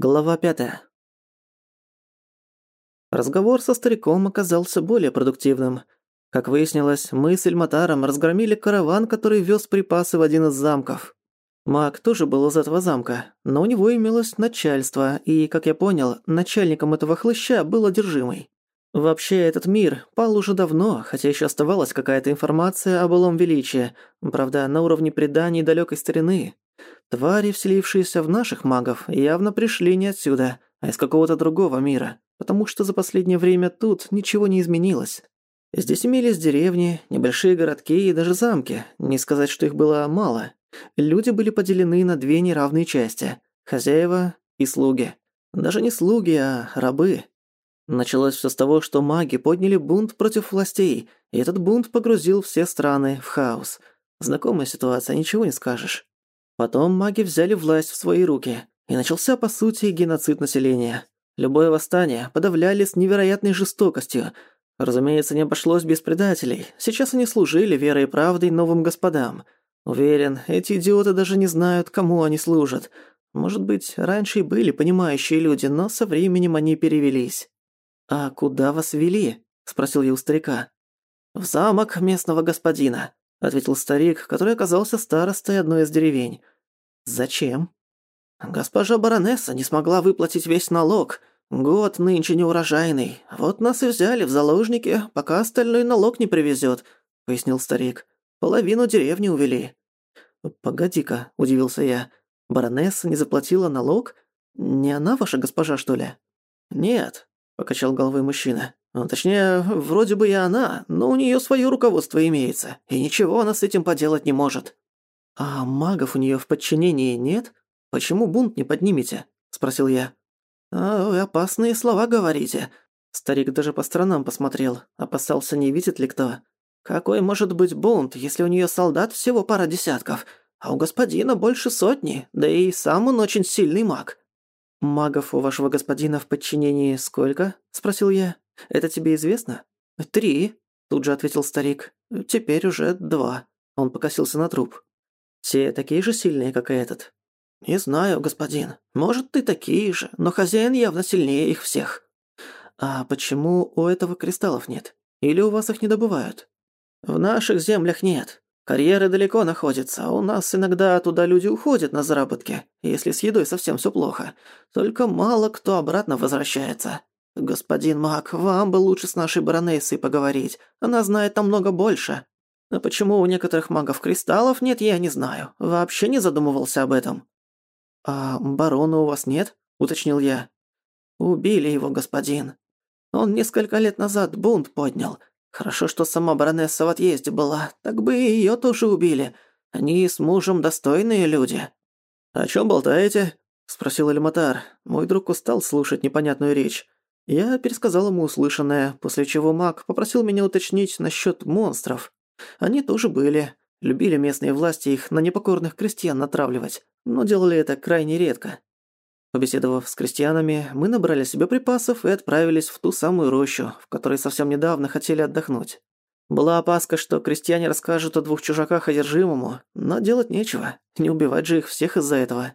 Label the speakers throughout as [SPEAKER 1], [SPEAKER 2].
[SPEAKER 1] Глава пятая. Разговор со стариком оказался более продуктивным. Как выяснилось, мы с Эльматаром разгромили караван, который вез припасы в один из замков. Маг тоже был из этого замка, но у него имелось начальство, и, как я понял, начальником этого хлыща был одержимый. Вообще, этот мир пал уже давно, хотя еще оставалась какая-то информация о былом величии, правда, на уровне преданий далекой старины. Твари, вселившиеся в наших магов, явно пришли не отсюда, а из какого-то другого мира, потому что за последнее время тут ничего не изменилось. Здесь имелись деревни, небольшие городки и даже замки, не сказать, что их было мало. Люди были поделены на две неравные части – хозяева и слуги. Даже не слуги, а рабы. Началось все с того, что маги подняли бунт против властей, и этот бунт погрузил все страны в хаос. Знакомая ситуация, ничего не скажешь. Потом маги взяли власть в свои руки, и начался, по сути, геноцид населения. Любое восстание подавляли с невероятной жестокостью. Разумеется, не обошлось без предателей. Сейчас они служили верой и правдой новым господам. Уверен, эти идиоты даже не знают, кому они служат. Может быть, раньше и были понимающие люди, но со временем они перевелись. «А куда вас вели?» – спросил я у старика. «В замок местного господина», – ответил старик, который оказался старостой одной из деревень. «Зачем?» «Госпожа баронесса не смогла выплатить весь налог. Год нынче неурожайный. Вот нас и взяли в заложники, пока остальной налог не привезет», — пояснил старик. «Половину деревни увели». «Погоди-ка», — удивился я. «Баронесса не заплатила налог? Не она ваша госпожа, что ли?» «Нет», — покачал головой мужчина. Ну, точнее, вроде бы и она, но у нее свое руководство имеется, и ничего она с этим поделать не может. А магов у нее в подчинении нет? Почему бунт не поднимете? спросил я. А вы опасные слова говорите. Старик даже по сторонам посмотрел, опасался, не видит ли кто. Какой может быть бунт, если у нее солдат всего пара десятков, а у господина больше сотни, да и сам он очень сильный маг. Магов у вашего господина в подчинении сколько? спросил я. Это тебе известно?» «Три», — тут же ответил старик. «Теперь уже два». Он покосился на труп. «Все такие же сильные, как и этот?» «Не знаю, господин. Может, ты такие же, но хозяин явно сильнее их всех». «А почему у этого кристаллов нет? Или у вас их не добывают?» «В наших землях нет. Карьеры далеко находятся, у нас иногда туда люди уходят на заработки, если с едой совсем все плохо. Только мало кто обратно возвращается. «Господин Мак, вам бы лучше с нашей баронессой поговорить. Она знает намного больше. А почему у некоторых магов кристаллов нет, я не знаю. Вообще не задумывался об этом». «А барона у вас нет?» – уточнил я. «Убили его, господин. Он несколько лет назад бунт поднял. Хорошо, что сама баронесса в отъезде была. Так бы и её тоже убили. Они с мужем достойные люди». «О чём болтаете?» – спросил Эльматар. Мой друг устал слушать непонятную речь. Я пересказал ему услышанное, после чего маг попросил меня уточнить насчет монстров. Они тоже были. Любили местные власти их на непокорных крестьян натравливать, но делали это крайне редко. Побеседовав с крестьянами, мы набрали себе припасов и отправились в ту самую рощу, в которой совсем недавно хотели отдохнуть. Была опаска, что крестьяне расскажут о двух чужаках одержимому, но делать нечего, не убивать же их всех из-за этого.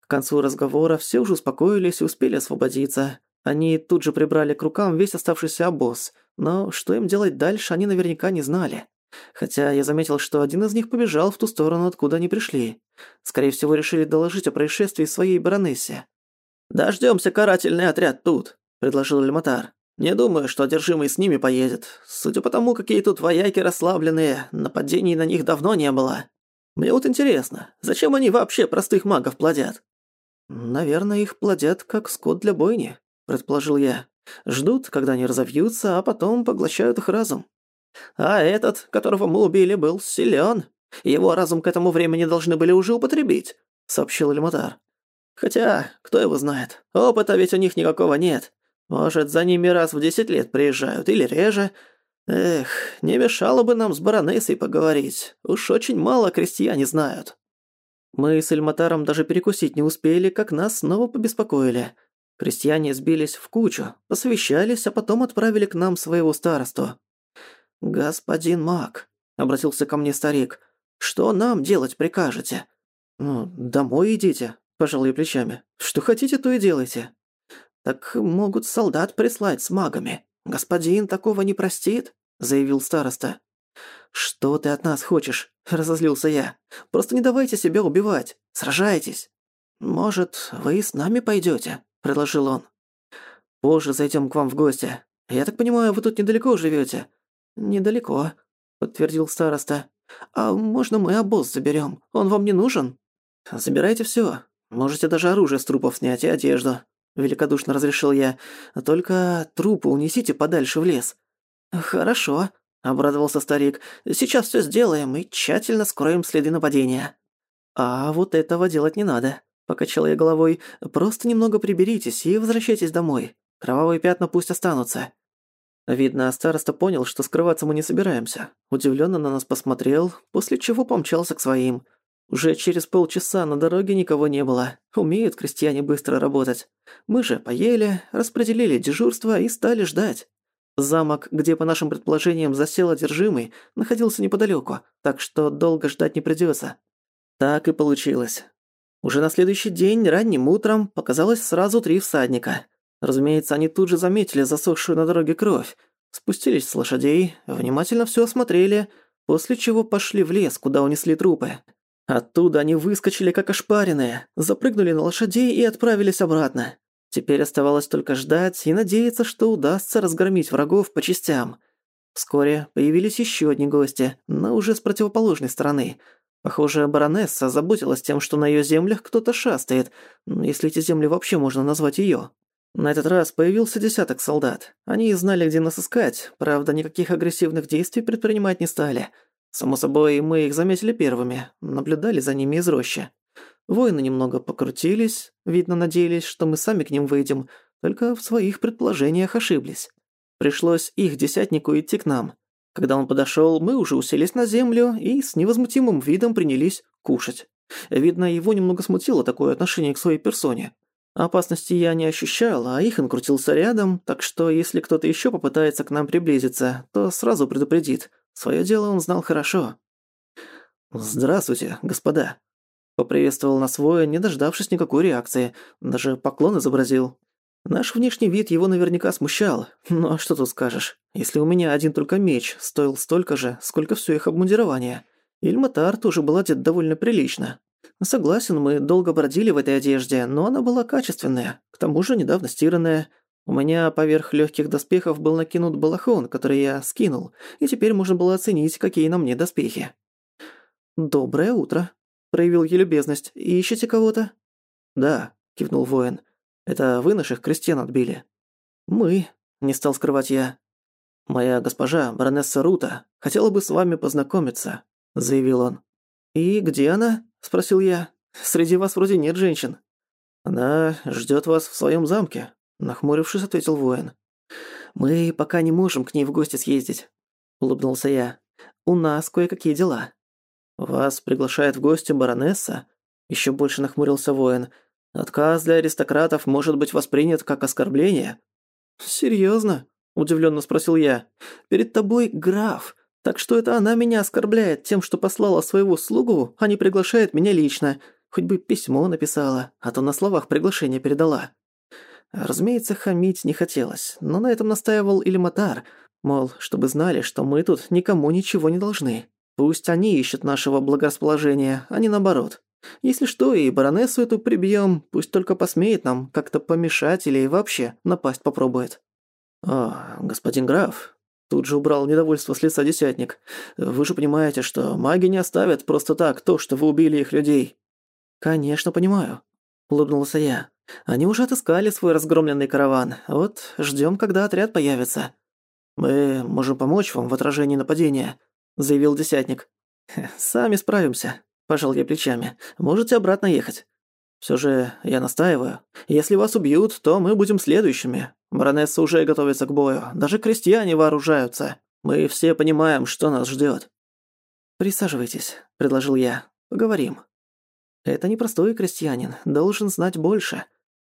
[SPEAKER 1] К концу разговора все уже успокоились и успели освободиться, они тут же прибрали к рукам весь оставшийся обоз, но что им делать дальше, они наверняка не знали. Хотя я заметил, что один из них побежал в ту сторону, откуда они пришли. Скорее всего, решили доложить о происшествии своей баронессе. «Дождёмся карательный отряд тут», — предложил Эльматар. «Не думаю, что одержимый с ними поедет. Судя по тому, какие тут вояки расслабленные, нападений на них давно не было. Мне вот интересно, зачем они вообще простых магов плодят?» «Наверное, их плодят как скот для бойни», предположил я. Ждут, когда они разовьются, а потом поглощают их разум. А этот, которого мы убили, был силен. Его разум к этому времени должны были уже употребить, сообщил Эльматар. Хотя, кто его знает, опыта ведь у них никакого нет. Может, за ними раз в десять лет приезжают, или реже. Эх, не мешало бы нам с баронессой поговорить. Уж очень мало крестьяне знают. Мы с Эльматаром даже перекусить не успели, как нас снова побеспокоили. Крестьяне сбились в кучу, посовещались, а потом отправили к нам своего старосту. «Господин Мак», — обратился ко мне старик, — «что нам делать прикажете?» «Ну, домой идите», — пожал я плечами. «Что хотите, то и делайте». «Так могут солдат прислать с магами. Господин такого не простит», — заявил староста. «Что ты от нас хочешь?» — разозлился я. «Просто не давайте себя убивать. Сражайтесь». «Может, вы с нами пойдёте?» — предложил он. «Позже зайдём к вам в гости. Я так понимаю, вы тут недалеко живёте?» «Недалеко», — подтвердил староста. «А можно мы обоз заберём? Он вам не нужен?» «Забирайте всё. Можете даже оружие с трупов снять и одежду», — великодушно разрешил я. «Только трупы унесите подальше в лес». «Хорошо», — обрадовался старик. «Сейчас всё сделаем и тщательно скроем следы нападения». «А вот этого делать не надо», — покачал я головой. «Просто немного приберитесь и возвращайтесь домой. Кровавые пятна пусть останутся». Видно, староста понял, что скрываться мы не собираемся. Удивленно на нас посмотрел, после чего помчался к своим. Уже через полчаса на дороге никого не было. Умеют крестьяне быстро работать. Мы же поели, распределили дежурство и стали ждать. Замок, где, по нашим предположениям, засел одержимый, находился неподалеку, так что долго ждать не придется. Так и получилось. Уже на следующий день, ранним утром, показалось сразу три всадника. Разумеется, они тут же заметили засохшую на дороге кровь, спустились с лошадей, внимательно все осмотрели, после чего пошли в лес, куда унесли трупы. Оттуда они выскочили как ошпаренные, запрыгнули на лошадей и отправились обратно. Теперь оставалось только ждать и надеяться, что удастся разгромить врагов по частям. Вскоре появились еще одни гости, но уже с противоположной стороны – Похоже, баронесса заботилась тем, что на её землях кто-то шастает, если эти земли вообще можно назвать её. На этот раз появился десяток солдат. Они знали, где нас искать, правда, никаких агрессивных действий предпринимать не стали. Само собой, мы их заметили первыми, наблюдали за ними из рощи. Воины немного покрутились, видно, надеялись, что мы сами к ним выйдем, только в своих предположениях ошиблись. Пришлось их десятнику идти к нам. Когда он подошёл, мы уже уселись на землю и с невозмутимым видом принялись кушать. Видно, его немного смутило такое отношение к своей персоне. Опасности я не ощущал, а Ихан крутился рядом, так что если кто-то ещё попытается к нам приблизиться, то сразу предупредит. Своё дело он знал хорошо. «Здравствуйте, господа», — поприветствовал нас воин, не дождавшись никакой реакции, даже поклон изобразил. Наш внешний вид его наверняка смущал, а что тут скажешь? Если у меня один только меч стоил столько же, сколько все их обмундирование. Ильматар тоже был одет довольно прилично. Согласен, мы долго бродили в этой одежде, но она была качественная, к тому же недавно стиранная. У меня поверх легких доспехов был накинут балахон, который я скинул, и теперь можно было оценить, какие на мне доспехи. «Доброе утро», — проявил я любезность. «Ищете кого-то?» «Да», — кивнул воин. Это вы наших крестьян отбили?» «Мы», — не стал скрывать я. «Моя госпожа, баронесса Рута, хотела бы с вами познакомиться», — заявил он. «И где она?» — спросил я. «Среди вас вроде нет женщин». «Она ждёт вас в своём замке», — нахмурившись, ответил воин. «Мы пока не можем к ней в гости съездить», — улыбнулся я. «У нас кое-какие дела». «Вас приглашает в гости баронесса?» Ещё больше нахмурился воин. Отказ для аристократов может быть воспринят как оскорбление. Серьезно? удивленно спросил я. Перед тобой граф. Так что это она меня оскорбляет тем, что послала своего слугу, а не приглашает меня лично. Хоть бы письмо написала, а то на словах приглашение передала. Разумеется, хамить не хотелось, но на этом настаивал Ильматар, мол, чтобы знали, что мы тут никому ничего не должны. Пусть они ищут нашего благорасположения, а не наоборот. Если что, и баронессу эту прибьем, пусть только посмеет нам как-то помешать или вообще напасть попробует». «А, господин граф», Тут же убрал недовольство с лица десятник. «Вы же понимаете, что маги не оставят просто так то, что вы убили их людей». «Конечно, понимаю», — улыбнулся я. «Они уже отыскали свой разгромленный караван. Вот ждем, когда отряд появится». «Мы можем помочь вам в отражении нападения», — заявил десятник. «Сами справимся», Пожал я плечами. «Можете обратно ехать». Все же я настаиваю. Если вас убьют, то мы будем следующими. Баронесса уже готовится к бою. Даже крестьяне вооружаются. Мы все понимаем, что нас ждет. «Присаживайтесь», — предложил я. «Поговорим». Это непростой крестьянин, должен знать больше.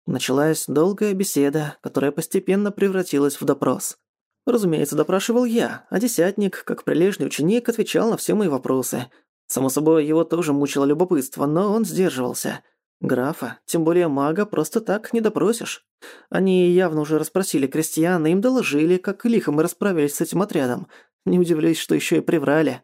[SPEAKER 1] Началась долгая беседа, которая постепенно превратилась в допрос. Разумеется, допрашивал я, а десятник, как прилежный ученик, отвечал на все мои вопросы, Само собой, его тоже мучило любопытство, но он сдерживался. Графа, тем более мага, просто так не допросишь. Они явно уже расспросили крестьян, и им доложили, как лихо мы расправились с этим отрядом. Не удивлюсь, что еще и приврали.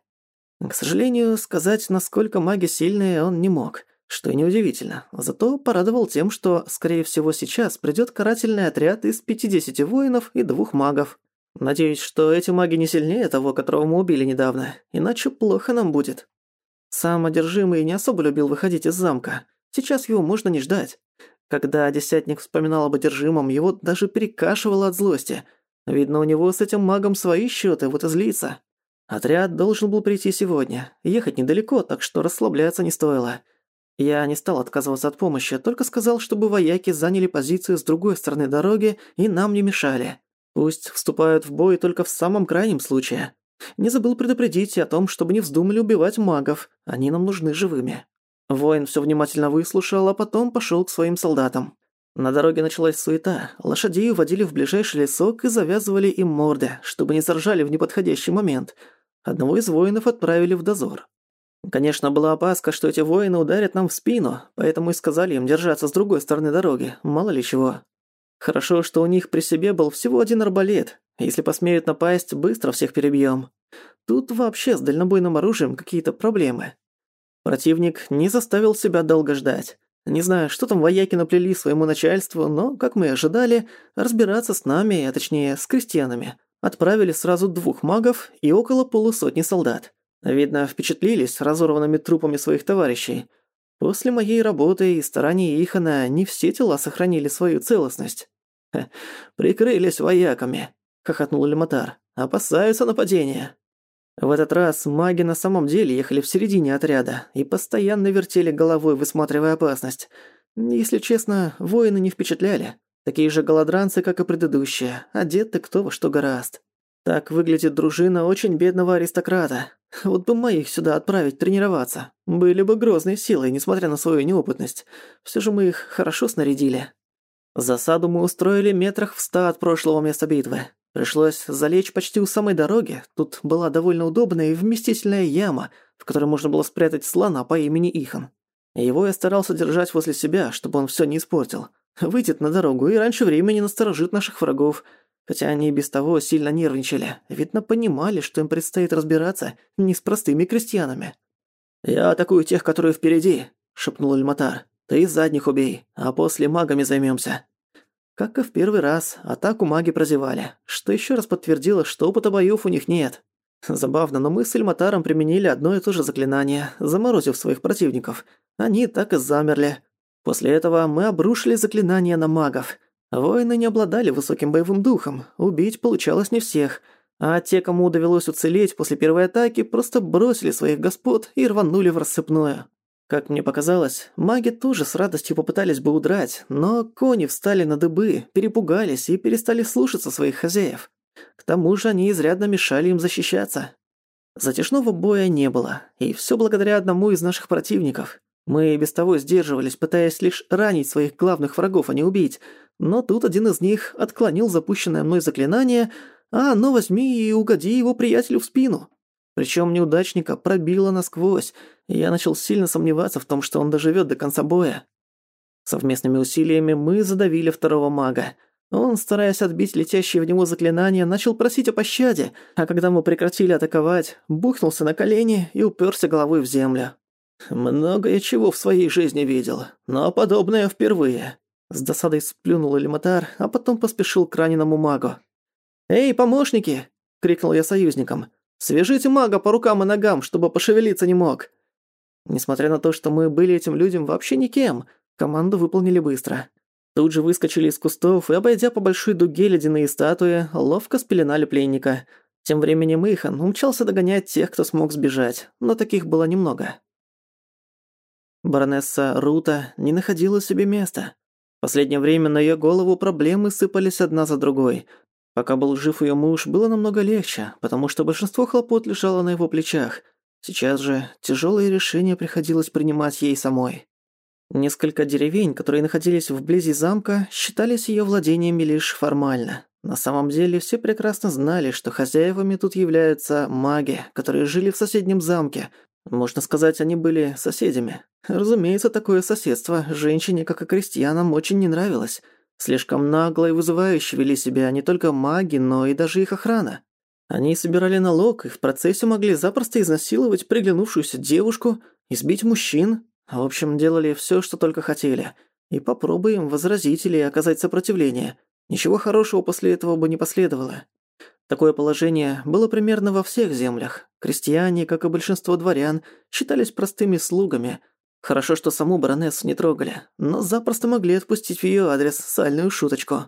[SPEAKER 1] К сожалению, сказать, насколько маги сильные, он не мог, что и неудивительно. Зато порадовал тем, что, скорее всего, сейчас придёт карательный отряд из 50 воинов и двух магов. Надеюсь, что эти маги не сильнее того, которого мы убили недавно, иначе плохо нам будет. Сам одержимый не особо любил выходить из замка. Сейчас его можно не ждать. Когда десятник вспоминал об одержимом, его даже перекашивало от злости. Видно, у него с этим магом свои счеты, вот и злится. Отряд должен был прийти сегодня. Ехать недалеко, так что расслабляться не стоило. Я не стал отказываться от помощи, только сказал, чтобы вояки заняли позицию с другой стороны дороги и нам не мешали. Пусть вступают в бой только в самом крайнем случае. Не забыл предупредить о том, чтобы не вздумали убивать магов, они нам нужны живыми. Воин все внимательно выслушал, а потом пошел к своим солдатам. На дороге началась суета. Лошадей уводили в ближайший лесок и завязывали им морды, чтобы не заржали в неподходящий момент. Одного из воинов отправили в дозор. Конечно, была опаска, что эти воины ударят нам в спину, поэтому и сказали им держаться с другой стороны дороги, мало ли чего. Хорошо, что у них при себе был всего один арбалет. Если посмеют напасть, быстро всех перебьем. Тут вообще с дальнобойным оружием какие-то проблемы. Противник не заставил себя долго ждать. Не знаю, что там вояки наплели своему начальству, но, как мы и ожидали, разбираться с нами, а точнее с крестьянами, отправили сразу двух магов и около полусотни солдат. Видно, впечатлились разорванными трупами своих товарищей. После моей работы и стараний Ихана не все тела сохранили свою целостность. «Ха, прикрылись вояками», — хохотнул Лематар. «Опасаются нападения». В этот раз маги на самом деле ехали в середине отряда и постоянно вертели головой, высматривая опасность. Если честно, воины не впечатляли. Такие же голодранцы, как и предыдущие, одеты кто во что гораст. Так выглядит дружина очень бедного аристократа. Вот бы моих сюда отправить тренироваться. Были бы грозной силой, несмотря на свою неопытность. Все же мы их хорошо снарядили. Засаду мы устроили метрах в ста от прошлого места битвы. Пришлось залечь почти у самой дороги. Тут была довольно удобная и вместительная яма, в которой можно было спрятать слона по имени Ихан. Его я старался держать возле себя, чтобы он всё не испортил. Выйдет на дорогу и раньше времени насторожит наших врагов. Хотя они и без того сильно нервничали. Видно, понимали, что им предстоит разбираться не с простыми крестьянами. «Я атакую тех, которые впереди», — шепнул Эльматар. «Ты задних убей, а после магами займёмся». Как и в первый раз, атаку маги прозевали, что еще раз подтвердило, что опыта боёв у них нет. Забавно, но мы с Эльматаром применили одно и то же заклинание, заморозив своих противников. Они так и замерли. После этого мы обрушили заклинание на магов. Воины не обладали высоким боевым духом, убить получалось не всех, а те, кому довелось уцелеть после первой атаки, просто бросили своих господ и рванули в рассыпную. Как мне показалось, маги тоже с радостью попытались бы удрать, но кони встали на дыбы, перепугались и перестали слушаться своих хозяев. К тому же они изрядно мешали им защищаться. Затяжного боя не было, и всё благодаря одному из наших противников. Мы без того сдерживались, пытаясь лишь ранить своих главных врагов, а не убить, но тут один из них отклонил запущенное мной заклинание, а оно возьми и угоди его приятелю в спину. Причем неудачника пробило насквозь, и я начал сильно сомневаться в том, что он доживет до конца боя. Совместными усилиями мы задавили второго мага. Он, стараясь отбить летящие в него заклинания, начал просить о пощаде, а когда мы прекратили атаковать, бухнулся на колени и уперся головой в землю. «Многое чего в своей жизни видел, но подобное впервые», с досадой сплюнул Элематар, а потом поспешил к раненому магу. «Эй, помощники!» — крикнул я союзникам. Свяжите мага по рукам и ногам, чтобы пошевелиться не мог. Несмотря на то, что мы были этим людям вообще никем, команду выполнили быстро. Тут же выскочили из кустов и, обойдя по большой дуге ледяные статуи, ловко спеленали пленника. Тем временем Ихан умчался догонять тех, кто смог сбежать, но таких было немного. Баронесса Рута не находила себе места. Последнее время на её голову проблемы сыпались одна за другой, Пока был жив ее муж, было намного легче, потому что большинство хлопот лежало на его плечах. Сейчас же тяжелые решения приходилось принимать ей самой. Несколько деревень, которые находились вблизи замка, считались ее владениями лишь формально. На самом деле все прекрасно знали, что хозяевами тут являются маги, которые жили в соседнем замке, Можно сказать, они были соседями. Разумеется, такое соседство женщине, как и крестьянам, очень не нравилось. Слишком нагло и вызывающе вели себя не только маги, но и даже их охрана. Они собирали налог и в процессе могли запросто изнасиловать приглянувшуюся девушку, избить мужчин, в общем, делали всё, что только хотели. И попробуем возразить или оказать сопротивление. Ничего хорошего после этого бы не последовало. Такое положение было примерно во всех землях. Крестьяне, как и большинство дворян, считались простыми слугами. Хорошо, что саму баронессу не трогали, но запросто могли отпустить в её адрес сальную шуточку.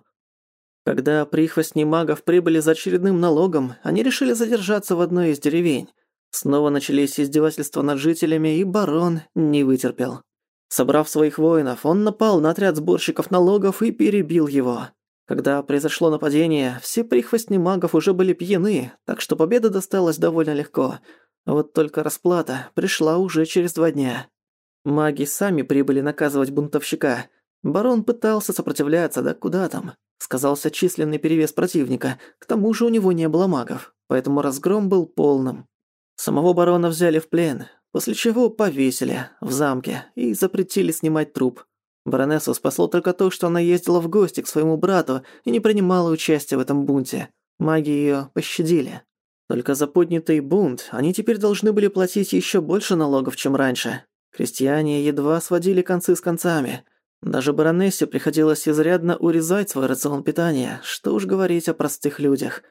[SPEAKER 1] Когда прихвостни магов прибыли за очередным налогом, они решили задержаться в одной из деревень. Снова начались издевательства над жителями, и барон не вытерпел. Собрав своих воинов, он напал на отряд сборщиков налогов и перебил его. Когда произошло нападение, все прихвостни магов уже были пьяны, так что победа досталась довольно легко. Вот только расплата пришла уже через два дня. Маги сами прибыли наказывать бунтовщика. Барон пытался сопротивляться, да куда там. Сказался численный перевес противника, к тому же у него не было магов, поэтому разгром был полным. Самого барона взяли в плен, после чего повесили в замке и запретили снимать труп. Баронессу спасло только то, что она ездила в гости к своему брату и не принимала участия в этом бунте. Маги её пощадили. Только за поднятый бунт они теперь должны были платить ещё больше налогов, чем раньше. Крестьяне едва сводили концы с концами. Даже баронессе приходилось изрядно урезать свой рацион питания, что уж говорить о простых людях.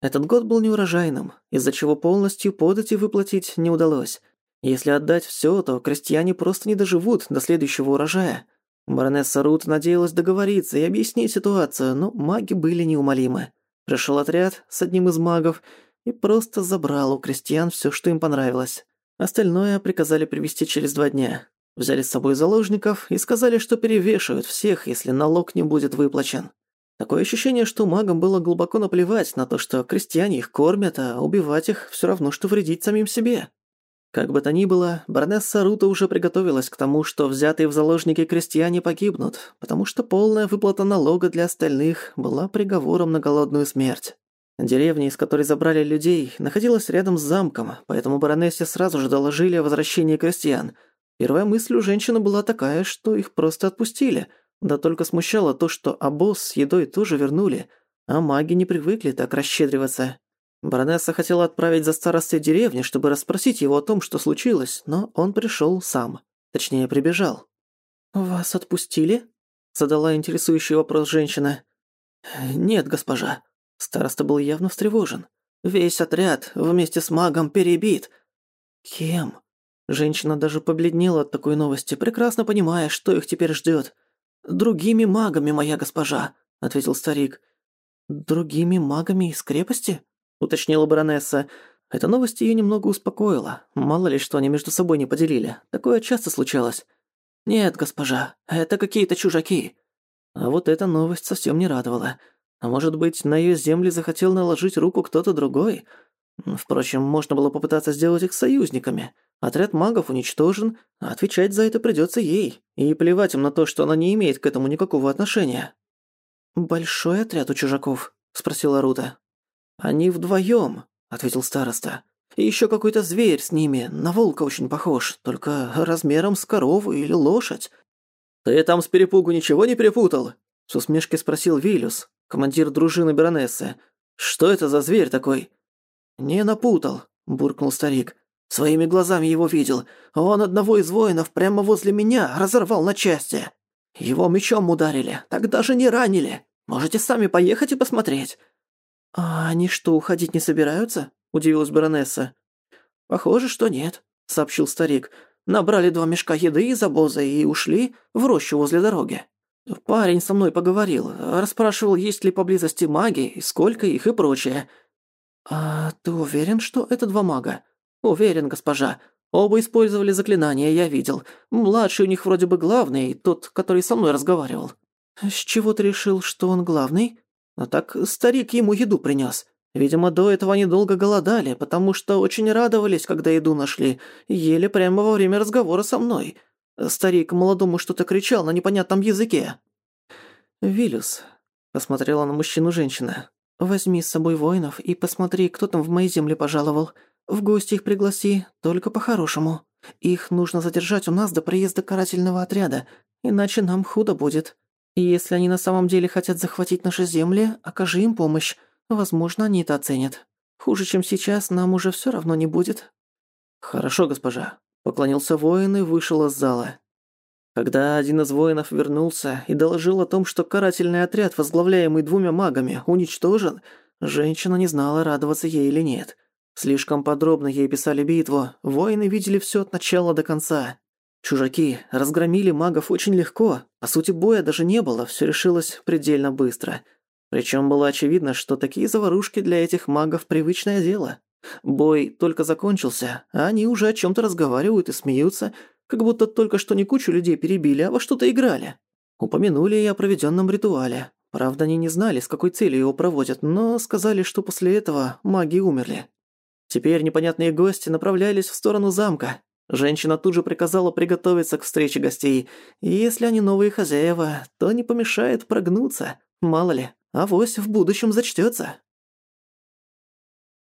[SPEAKER 1] Этот год был неурожайным, из-за чего полностью подать и выплатить не удалось. Если отдать всё, то крестьяне просто не доживут до следующего урожая. Баронесса Рут надеялась договориться и объяснить ситуацию, но маги были неумолимы. Пришел отряд с одним из магов и просто забрал у крестьян все, что им понравилось. Остальное приказали привезти через два дня. Взяли с собой заложников и сказали, что перевешивают всех, если налог не будет выплачен. Такое ощущение, что магам было глубоко наплевать на то, что крестьяне их кормят, а убивать их все равно, что вредить самим себе. Как бы то ни было, баронесса Рута уже приготовилась к тому, что взятые в заложники крестьяне погибнут, потому что полная выплата налога для остальных была приговором на голодную смерть. Деревня, из которой забрали людей, находилась рядом с замком, поэтому баронессе сразу же доложили о возвращении крестьян. Первая мысль у женщины была такая, что их просто отпустили, да только смущало то, что обоз с едой тоже вернули, а маги не привыкли так расщедриваться. Баронесса хотела отправить за старостой деревни, чтобы расспросить его о том, что случилось, но он пришел сам. Точнее, прибежал. «Вас отпустили?» – задала интересующий вопрос женщина. «Нет, госпожа». Староста был явно встревожен. «Весь отряд вместе с магом перебит». «Кем?» Женщина даже побледнела от такой новости, прекрасно понимая, что их теперь ждет. «Другими магами, моя госпожа», — ответил старик. «Другими магами из крепости?» — уточнила баронесса. Эта новость её немного успокоила. Мало ли, что они между собой не поделили. Такое часто случалось. «Нет, госпожа, это какие-то чужаки». А вот эта новость совсем не радовала. А может быть, на её земли захотел наложить руку кто-то другой? Впрочем, можно было попытаться сделать их союзниками. Отряд магов уничтожен, а отвечать за это придётся ей. И плевать им на то, что она не имеет к этому никакого отношения. «Большой отряд у чужаков?» – спросила Рута. «Они вдвоем», — ответил староста. «И ещё какой-то зверь с ними, на волка очень похож, только размером с корову или лошадь». «Ты там с перепугу ничего не перепутал?» — с усмешкой спросил Вилюс, командир дружины баронессы. «Что это за зверь такой?» «Не напутал», — буркнул старик. «Своими глазами его видел. Он одного из воинов прямо возле меня разорвал на части. Его мечом ударили, так даже не ранили. Можете сами поехать и посмотреть. «А они что, уходить не собираются?» – удивилась баронесса. «Похоже, что нет», – сообщил старик. «Набрали два мешка еды из обоза и ушли в рощу возле дороги. Парень со мной поговорил, расспрашивал, есть ли поблизости маги, сколько их и прочее». «А ты уверен, что это два мага?» «Уверен, госпожа. Оба использовали заклинания, я видел. Младший у них вроде бы главный, тот, который со мной разговаривал». «С чего ты решил, что он главный?» А так старик ему еду принес. Видимо, до этого они долго голодали, потому что очень радовались, когда еду нашли, ели прямо во время разговора со мной. Старик молодому что-то кричал на непонятном языке. «Вилюс», — посмотрела на мужчину женщина, — «возьми с собой воинов и посмотри, кто там в мои земли пожаловал. В гости их пригласи, только по-хорошему. Их нужно задержать у нас до приезда карательного отряда, иначе нам худо будет. И если они на самом деле хотят захватить наши земли, окажи им помощь. Возможно, они это оценят. Хуже, чем сейчас, нам уже всё равно не будет». «Хорошо, госпожа», — поклонился воин и вышел из зала. Когда один из воинов вернулся и доложил о том, что карательный отряд, возглавляемый двумя магами, уничтожен, женщина не знала, радоваться ей или нет. Слишком подробно ей писали битву, воины видели всё от начала до конца. Чужаки разгромили магов очень легко, по сути боя даже не было, всё решилось предельно быстро. Причём было очевидно, что такие заварушки для этих магов привычное дело. Бой только закончился, а они уже о чём-то разговаривают и смеются, как будто только что не кучу людей перебили, а во что-то играли. Упомянули и о проведенном ритуале. Правда, они не знали, с какой целью его проводят, но сказали, что после этого маги умерли. Теперь непонятные гости направлялись в сторону замка. Женщина тут же приказала приготовиться к встрече гостей, и если они новые хозяева, то не помешает прогнуться. Мало ли, авось в будущем зачтётся.